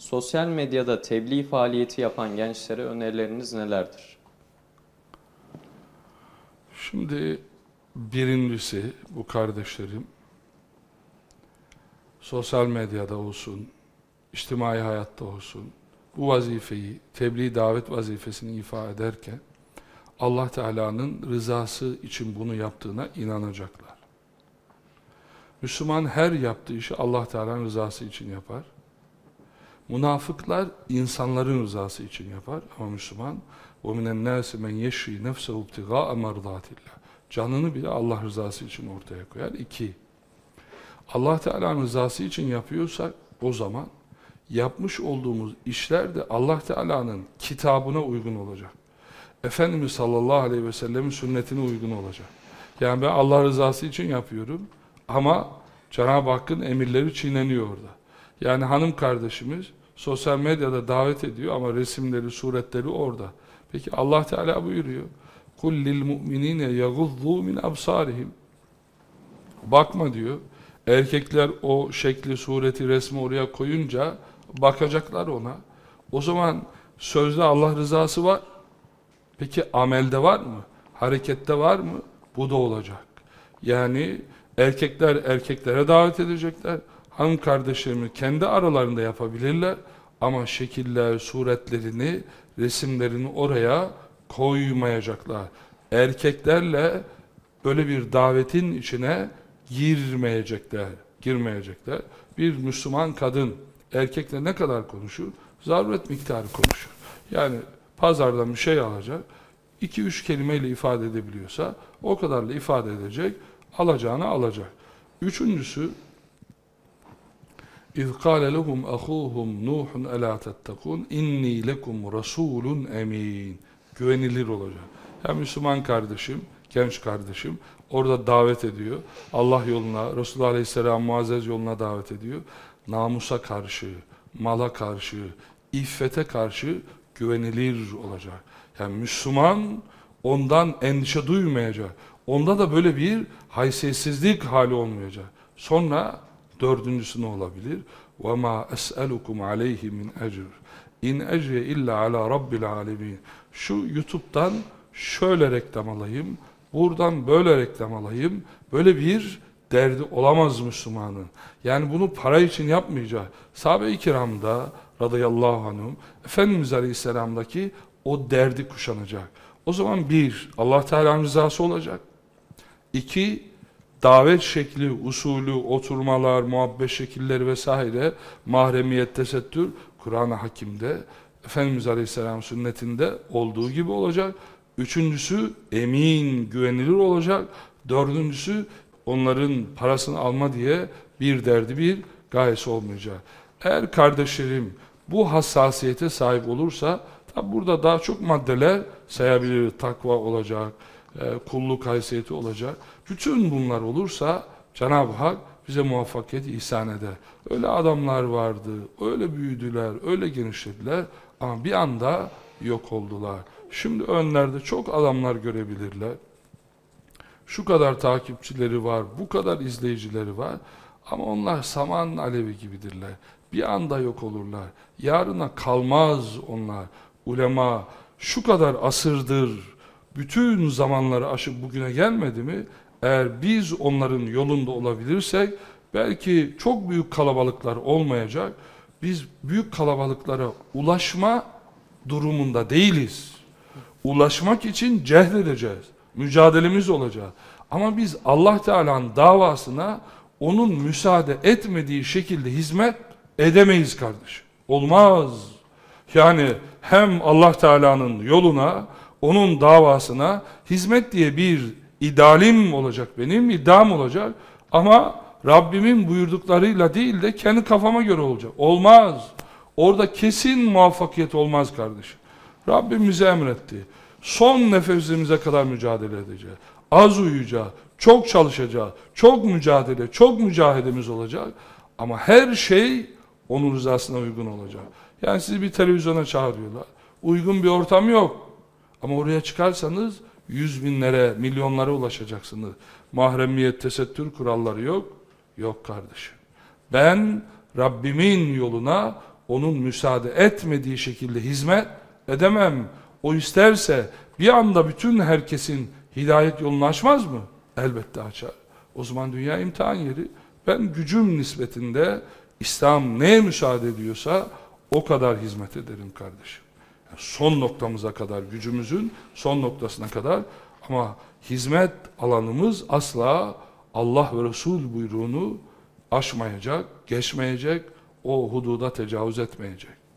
Sosyal medyada tebliğ faaliyeti yapan gençlere önerileriniz nelerdir? Şimdi birincisi bu kardeşlerim sosyal medyada olsun, içtimai hayatta olsun bu vazifeyi, tebliğ davet vazifesini ifade ederken Allah Teala'nın rızası için bunu yaptığına inanacaklar. Müslüman her yaptığı işi Allah Teala'nın rızası için yapar. Münafıklar insanların rızası için yapar ama Müslüman وَمِنَ النَّاسِ مَنْ يَشْرِي نَفْسَهُ ابْتِغَاءَ مَرْضَاتِ Canını bile Allah rızası için ortaya koyar. İki, Allah Teala'nın rızası için yapıyorsak o zaman yapmış olduğumuz işler de Allah Teala'nın kitabına uygun olacak. Efendimiz sallallahu aleyhi ve sellemin sünnetine uygun olacak. Yani ben Allah rızası için yapıyorum ama Cenab-ı Hakk'ın emirleri çiğneniyor orada. Yani hanım kardeşimiz sosyal medyada davet ediyor ama resimleri, suretleri orada. Peki Allah Teala buyuruyor. Kul lil mu'minine yaguzzu min absarihim. Bakma diyor. Erkekler o şekli, sureti, resmi oraya koyunca bakacaklar ona. O zaman sözde Allah rızası var. Peki amelde var mı? Harekette var mı? Bu da olacak. Yani erkekler erkeklere davet edecekler. Hanım kardeşlerimi kendi aralarında yapabilirler. Ama şekiller, suretlerini, resimlerini oraya koymayacaklar. Erkeklerle böyle bir davetin içine girmeyecekler. Girmeyecekler. Bir Müslüman kadın erkekle ne kadar konuşur? Zaruret miktarı konuşur. Yani pazardan bir şey alacak. 2-3 kelimeyle ifade edebiliyorsa o kadarla ifade edecek. Alacağını alacak. Üçüncüsü İz kâle lehum ahûhum Nuhun elâ tettekûn inni lekum rasûlun emin. Güvenilir olacak. Ya Müslüman kardeşim, genç kardeşim orada davet ediyor. Allah yoluna, Resulullah Aleyhisselam muazzez yoluna davet ediyor. Namusa karşı, mala karşı, iffete karşı güvenilir olacak. Yani Müslüman ondan endişe duymayacak. Onda da böyle bir haysiyetsizlik hali olmayacak. Sonra dördüncüsü ne olabilir? وَمَا أَسْأَلُكُمْ عَلَيْهِ مِنْ اَجْرٍ اِنْ اَجْرِ اِلَّا عَلَى رَبِّ الْعَالَمِينَ Şu YouTube'dan şöyle reklam alayım, buradan böyle reklam alayım, böyle bir derdi olamaz Müslümanın. Yani bunu para için yapmayacak. Sahabe-i kiramda radıyallahu anhum, Efendimiz Aleyhisselam'daki o derdi kuşanacak. O zaman bir, Allah Teala'nın rızası olacak. İki, davet şekli, usulü, oturmalar, muhabbet şekilleri vesaire, mahremiyet, tesettür, Kur'an-ı Hakim'de, Efendimiz Aleyhisselam sünnetinde olduğu gibi olacak. Üçüncüsü emin, güvenilir olacak. Dördüncüsü onların parasını alma diye bir derdi, bir gayesi olmayacak. Eğer kardeşlerim bu hassasiyete sahip olursa, tabi burada daha çok maddeler sayabilir. Takva olacak, e, kulluk haysiyeti olacak. Bütün bunlar olursa Cenab-ı Hak bize muvaffakiyet ihsan eder. Öyle adamlar vardı, öyle büyüdüler, öyle genişlediler ama bir anda yok oldular. Şimdi önlerde çok adamlar görebilirler. Şu kadar takipçileri var, bu kadar izleyicileri var ama onlar saman alevi gibidirler. Bir anda yok olurlar. Yarına kalmaz onlar. Ulema şu kadar asırdır bütün zamanları aşıp bugüne gelmedi mi? Eğer biz onların yolunda olabilirsek belki çok büyük kalabalıklar olmayacak. Biz büyük kalabalıklara ulaşma durumunda değiliz. Ulaşmak için cehdedeceğiz. Mücadelemiz olacak. Ama biz Allah Teala'nın davasına onun müsaade etmediği şekilde hizmet edemeyiz kardeş. Olmaz. Yani hem Allah Teala'nın yoluna, onun davasına hizmet diye bir idealim olacak benim, iddiam olacak ama Rabbimin buyurduklarıyla değil de kendi kafama göre olacak. Olmaz. Orada kesin muvaffakiyet olmaz kardeşim. Rabbim bize emretti. Son nefesimize kadar mücadele edeceğiz. Az uyuyacağız, çok çalışacağız, çok mücadele, çok mücahedemiz olacak. Ama her şey onun rızasına uygun olacak. Yani sizi bir televizyona çağırıyorlar. Uygun bir ortam yok. Ama oraya çıkarsanız yüz binlere, milyonlara ulaşacaksınız. Mahremiyet, tesettür kuralları yok. Yok kardeşim. Ben Rabbimin yoluna, onun müsaade etmediği şekilde hizmet edemem. O isterse bir anda bütün herkesin hidayet yolunu açmaz mı? Elbette açar. O zaman dünya imtihan yeri. Ben gücüm nispetinde İslam neye müsaade ediyorsa o kadar hizmet ederim kardeşim. Son noktamıza kadar, gücümüzün son noktasına kadar ama hizmet alanımız asla Allah ve Resul buyruğunu aşmayacak, geçmeyecek, o hududa tecavüz etmeyecek.